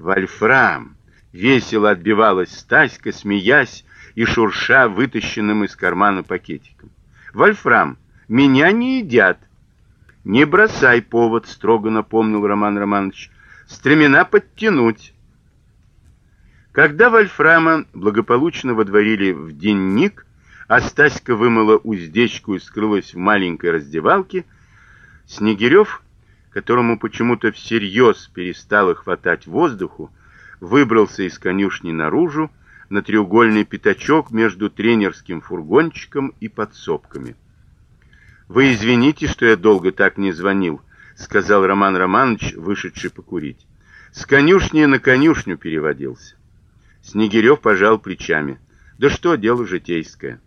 Вольфрам! Весело отбивалась Стаська, смеясь и шурша вытащенным из кармана пакетиком. Вольфрам, меня не едят. Не бросай повод, строго напомнил Роман Романович. Стремена подтянуть. Когда Вольфрама благополучно водворили в денник, а Стаська вымыла уздечку и скрылась в маленькой раздевалке, Снегирев, которому почему-то всерьез перестало хватать воздуху, выбрался из конюшни наружу на треугольный пятачок между тренерским фургончиком и подсобками. Вы извините, что я долго так не звонил, сказал Роман Романович, вышедший покурить. С конюшни на конюшню переводился. Снегирев пожал плечами. Да что, дело житейское.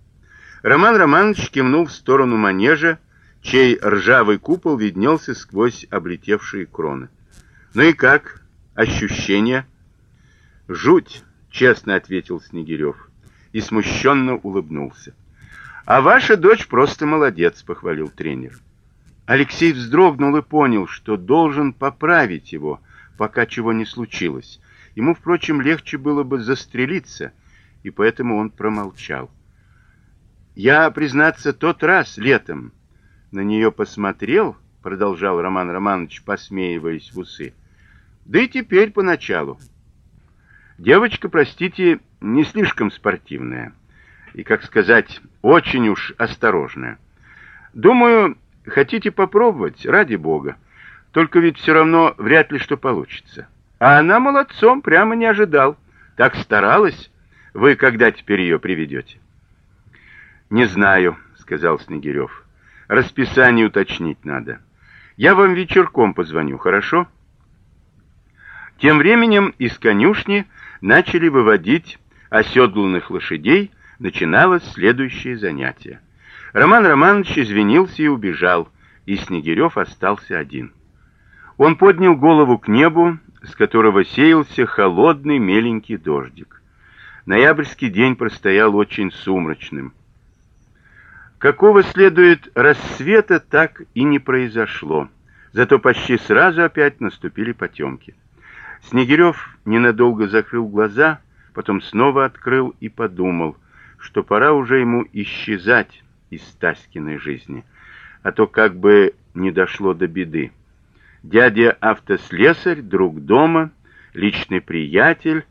Роман Романович кивнул в сторону манежа, чей ржавый купол виднелся сквозь облетевшие кроны. Ну и как? Ощущения? Жуть, честно ответил Снегирев и смущенно улыбнулся. А ваша дочь просто молодец, похвалил тренер. Алексей вздрогнул и понял, что должен поправить его, пока чего не случилось. Ему, впрочем, легче было бы застрелиться, и поэтому он промолчал. Я, признаться, тот раз летом на нее посмотрел, продолжал Роман Романович, посмеиваясь в усы. Да и теперь поначалу. Девочка, простите, не слишком спортивная и, как сказать, очень уж осторожная. Думаю, хотите попробовать, ради бога. Только ведь все равно вряд ли что получится. А она молодцом, прямо не ожидал. Так старалась. Вы когда теперь ее приведете? Не знаю, сказал Снегирев. Расписание уточнить надо. Я вам вечерком позвоню, хорошо? Тем временем из конюшни начали выводить оседланных лошадей, начиналось следующее занятие. Роман Романович извинился и убежал, и Снегирев остался один. Он поднял голову к небу, с которого сеялся холодный меленький дождик. Ноябрьский день простоял очень сумрачным. Какого следует рассвета, так и не произошло. Зато почти сразу опять наступили потемки. Снегирев ненадолго закрыл глаза, потом снова открыл и подумал, что пора уже ему исчезать из Таськиной жизни, а то как бы не дошло до беды. Дядя автослесарь, друг дома, личный приятель,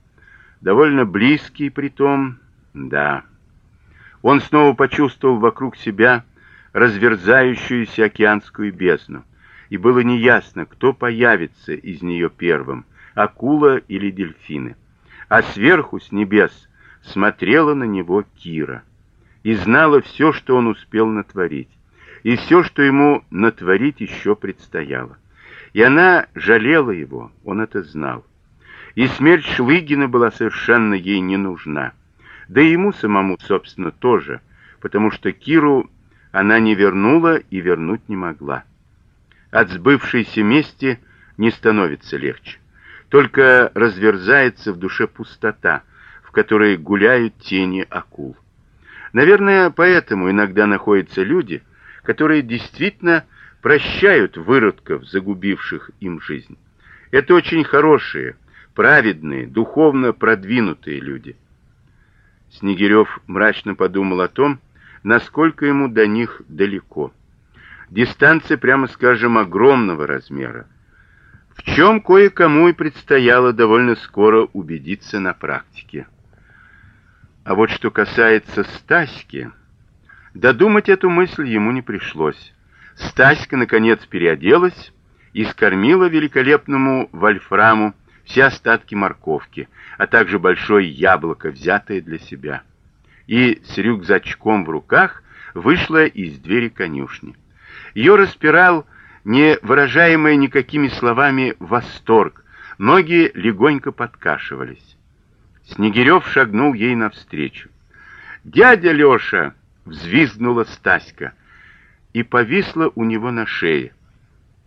довольно близкий притом, да. Он снова почувствовал вокруг себя разверзающуюся океанскую бездну, и было неясно, кто появится из нее первым, акула или дельфины. А сверху с небес смотрела на него Кира и знала все, что он успел натворить, и все, что ему натворить еще предстояло. И она жалела его, он это знал. И смерть Шлыгина была совершенно ей не нужна. Да и ему самому, собственно, тоже, потому что Киру она не вернула и вернуть не могла. От сбывшейся мести не становится легче. Только разверзается в душе пустота, в которой гуляют тени акул. Наверное, поэтому иногда находятся люди, которые действительно прощают выродков, загубивших им жизнь. Это очень хорошие, праведные, духовно продвинутые люди. Снегирев мрачно подумал о том, насколько ему до них далеко. Дистанция, прямо скажем, огромного размера, в чем кое-кому и предстояло довольно скоро убедиться на практике. А вот что касается Стаськи, додумать эту мысль ему не пришлось. Стаська наконец переоделась и скормила великолепному вольфраму все остатки морковки, а также большое яблоко, взятое для себя. И с рюкзачком в руках вышла из двери конюшни. Ее распирал не выражаемый никакими словами восторг. Ноги легонько подкашивались. Снегирев шагнул ей навстречу. "Дядя Лёша!" взвизгнула Стаська и повисла у него на шее.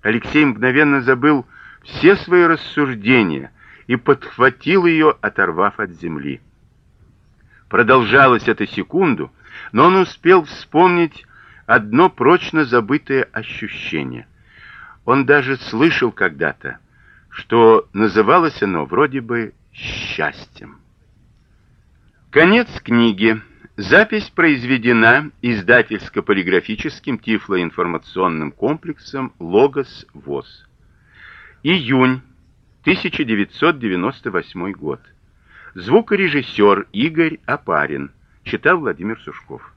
Алексей мгновенно забыл все свои рассуждения и подхватил ее, оторвав от земли. Продолжалось это секунду, но он успел вспомнить одно прочно забытое ощущение. Он даже слышал когда-то, что называлось оно вроде бы «счастьем». Конец книги. Запись произведена издательско-полиграфическим тифлоинформационным комплексом «Логос ВОЗ». Июнь 1998 год. Звукорежиссер Игорь Апарин. Читал Владимир Сушков.